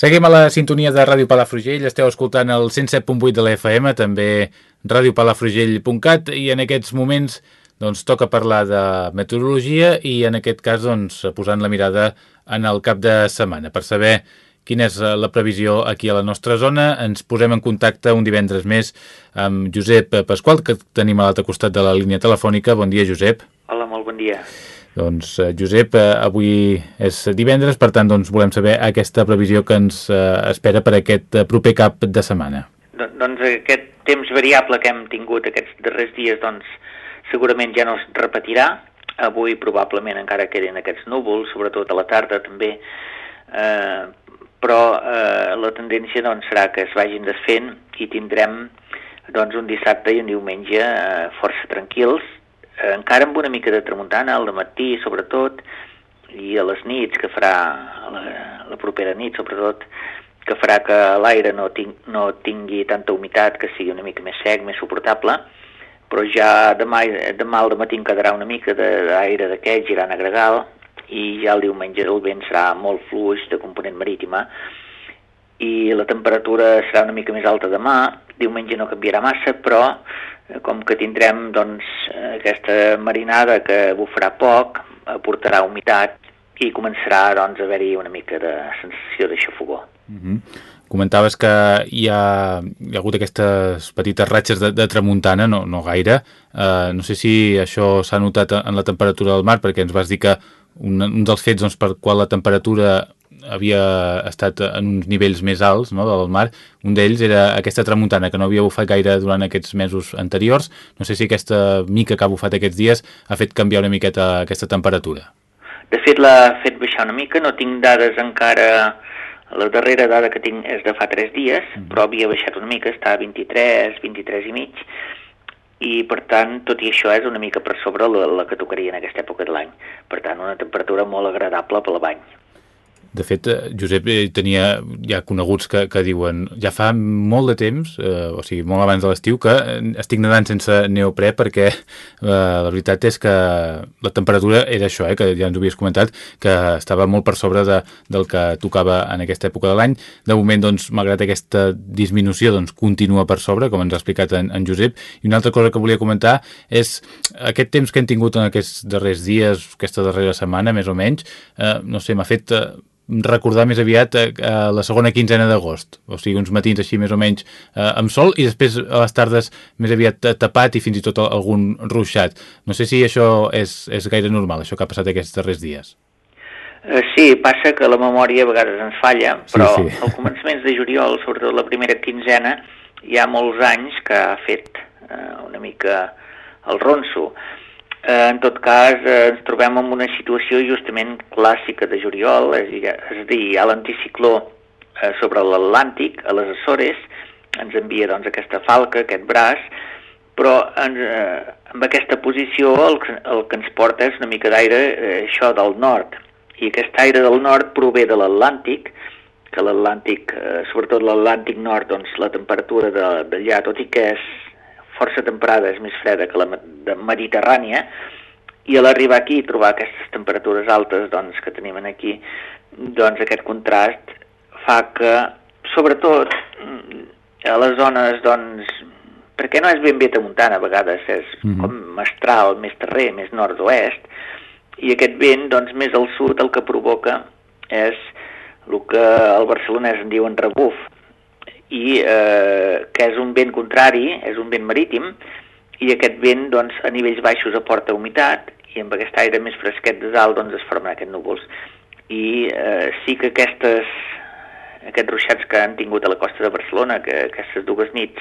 Seguim a la sintonia de Ràdio Palafrugell, esteu escoltant el 107.8 de l'FM, també radiopalafrugell.cat i en aquests moments doncs, toca parlar de meteorologia i en aquest cas doncs, posant la mirada en el cap de setmana per saber quina és la previsió aquí a la nostra zona. Ens posem en contacte un divendres més amb Josep Pasqual, que tenim a l'altre costat de la línia telefònica. Bon dia, Josep. Hola, molt bon dia. Doncs, eh, Josep, eh, avui és divendres, per tant, doncs, volem saber aquesta previsió que ens eh, espera per aquest proper cap de setmana. Doncs aquest temps variable que hem tingut aquests darrers dies, doncs, segurament ja no es repetirà. Avui probablement encara queden aquests núvols, sobretot a la tarda també, eh, però eh, la tendència doncs, serà que es vagin desfent i tindrem doncs, un dissabte i un diumenge eh, força tranquils, eh, encara amb una mica de tramuntana, al matí sobretot, i a les nits, que farà la, la propera nit sobretot, que farà que l'aire no, ting, no tingui tanta humitat, que sigui una mica més sec, més suportable, però ja demà, demà al matí quedarà una mica d'aire d'aquest girant a gregal i ja el diumenge el vent serà molt fluix de component marítima i la temperatura serà una mica més alta demà, diumenge no canviarà massa, però com que tindrem doncs, aquesta marinada que bufarà poc, aportarà humitat i començarà doncs, a haver-hi una mica de sensació de xafogó. Mm -hmm. Comentaves que hi ha, hi ha hagut aquestes petites ratxes de, de tramuntana, no, no gaire. Uh, no sé si això s'ha notat en la temperatura del mar, perquè ens vas dir que un, un dels fets doncs, per qual la temperatura havia estat en uns nivells més alts no, del mar. Un d'ells era aquesta tramuntana, que no havia bufat gaire durant aquests mesos anteriors. No sé si aquesta mica que ha bufat aquests dies ha fet canviar una miqueta aquesta temperatura. De fet, l'ha fet baixar una mica. No tinc dades encara... La darrera dada que tinc és de fa 3 dies, mm. però havia baixat una mica, està a 23, 23 i mig, i per tant, tot i això és una mica per sobre la, la que tocaria en aquesta època de l'any. Per tant, una temperatura molt agradable pel bany. De fet, eh, Josep eh, tenia ja coneguts que, que diuen ja fa molt de temps, eh, o sigui, molt abans de l'estiu, que eh, estic nedant sense neoprè perquè eh, la veritat és que la temperatura era això, eh, que ja ens ho havies comentat, que estava molt per sobre de, del que tocava en aquesta època de l'any. De moment, doncs, malgrat aquesta disminució, doncs, continua per sobre, com ens ha explicat en, en Josep. I una altra cosa que volia comentar és aquest temps que hem tingut en aquests darrers dies, aquesta darrera setmana, més o menys, eh, no sé, m'ha fet... Eh, recordar més aviat a, a la segona quinzena d'agost, o sigui, uns matins així més o menys eh, amb sol i després a les tardes més aviat tapat i fins i tot algun ruixat. No sé si això és, és gaire normal, això que ha passat aquests darrers dies. Eh, sí, passa que la memòria a vegades ens falla, però sí, sí. al començaments de juliol, sobretot la primera quinzena, hi ha molts anys que ha fet eh, una mica el ronso. Eh, en tot cas, eh, ens trobem en una situació justament clàssica de juliol, és, és a dir, hi ha l'anticicló eh, sobre l'Atlàntic, a les Açores, ens envia doncs, aquesta falca, aquest braç, però en, eh, amb aquesta posició el, el que ens porta és una mica d'aire eh, això del nord, i aquest aire del nord prové de l'Atlàntic, que l'Atlàntic, eh, sobretot l'Atlàntic nord, doncs la temperatura d'allà, tot i que és força temperada, és més freda que la de mediterrània, i a l'arribar aquí i trobar aquestes temperatures altes doncs, que tenim aquí, doncs aquest contrast fa que, sobretot, a les zones, doncs, perquè no és ben bé tramuntana, a vegades és mm -hmm. com mestral, més terrer, més nord-oest, i aquest vent, doncs, més al sud el que provoca és el que el barcelonès en diuen rebuf, i eh, que és un vent contrari, és un vent marítim, i aquest vent doncs, a nivells baixos aporta humitat i amb aquest aire més fresquet de dalt doncs, es formen aquests núvols. I eh, sí que aquestes, aquests ruixats que han tingut a la costa de Barcelona, que aquestes dues nits,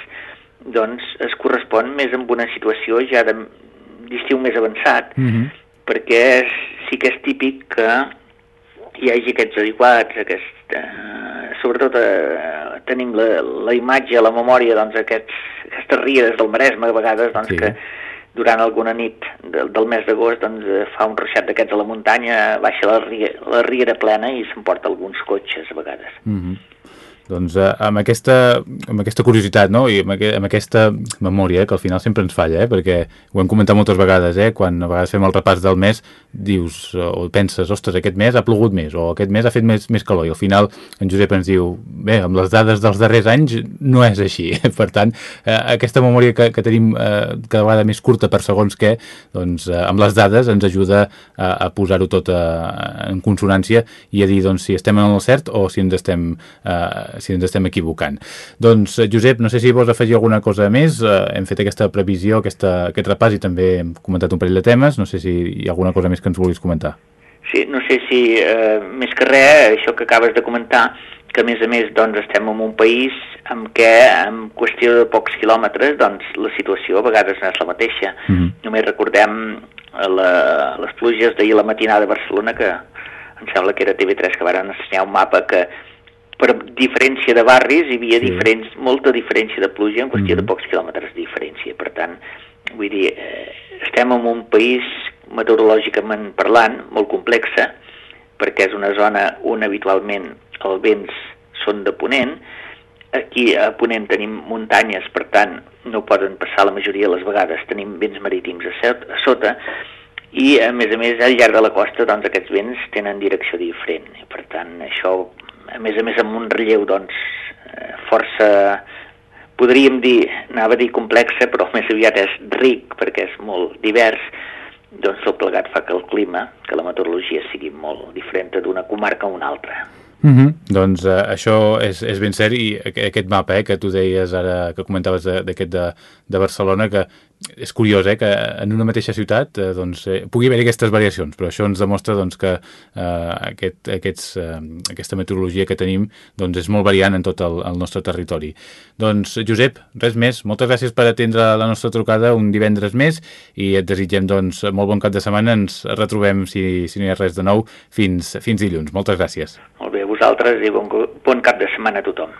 doncs es correspon més amb una situació ja d'estiu més avançat, mm -hmm. perquè és, sí que és típic que hi hagi aquests adequats, aquest, eh, sobretot eh, tenim la, la imatge, la memòria, doncs, aquests, aquestes rieres del Maresme, a vegades, doncs, sí. que durant alguna nit del, del mes d'agost doncs, eh, fa un ruixat d'aquests a la muntanya, baixa la, ria, la riera plena i s'emporta alguns cotxes, a vegades. Mm -hmm. Doncs, eh, amb, aquesta, amb aquesta curiositat no? i amb, aqu amb aquesta memòria, eh, que al final sempre ens falla, eh? perquè ho hem comentat moltes vegades, eh? quan a vegades fem el repàs del mes, dius o penses, ostres, aquest mes ha plogut més, o aquest mes ha fet més, més calor, i al final en Josep ens diu, bé, amb les dades dels darrers anys no és així. Per tant, eh, aquesta memòria que, que tenim eh, cada vegada més curta per segons què, doncs, eh, amb les dades ens ajuda a, a posar-ho tot a, eh, en consonància i a dir doncs, si estem en el cert o si ens estem eh, si ens estem equivocant. Doncs, eh, Josep, no sé si vols afegir alguna cosa més. Eh, hem fet aquesta previsió, aquesta, aquest repàs i també hem comentat un parell de temes. No sé si hi ha alguna cosa més que ens vulguis comentar. Sí, no sé si, eh, més que res, això que acabes de comentar, que a més a més doncs, estem en un país en què en qüestió de pocs quilòmetres doncs, la situació a vegades no és la mateixa. Mm -hmm. Només recordem la, les pluges d'ahir la matinada a Barcelona que em sembla que era TV3 que van ensenyar un mapa que diferència de barris hi havia sí. diferents, molta diferència de pluja en qüestió mm -hmm. de mhm. pocs quilòmetres de diferència. Per tant, vull dir, eh, estem en un país meteorològicament parlant molt complexa perquè és una zona on habitualment els vents són de ponent, aquí a Ponent tenim muntanyes, per tant, no poden passar la majoria de les vegades, tenim vents marítims a, a sota, i a més a més al llarg de la costa doncs, aquests vents tenen direcció diferent, per tant això a més a més amb un relleu doncs, eh, força, podríem dir, anava a dir complexa, però més aviat és ric perquè és molt divers, doncs tot plegat fa que el clima, que la meteorologia sigui molt diferent d'una comarca a una altra. Mm -hmm. Doncs uh, això és, és ben cert i aquest mapa eh, que tu deies ara, que comentaves d'aquest de, de, de Barcelona, que és curiós eh, que en una mateixa ciutat eh, doncs, eh, pugui haver aquestes variacions, però això ens demostra doncs, que eh, aquest, aquests, eh, aquesta meteorologia que tenim doncs, és molt variant en tot el, el nostre territori. Doncs, Josep, res més. Moltes gràcies per atendre la nostra trucada un divendres més i et desitgem doncs, molt bon cap de setmana. Ens retrobem, si, si no hi ha res de nou, fins, fins dilluns. Moltes gràcies. Molt bé, vosaltres i bon, bon cap de setmana a tothom.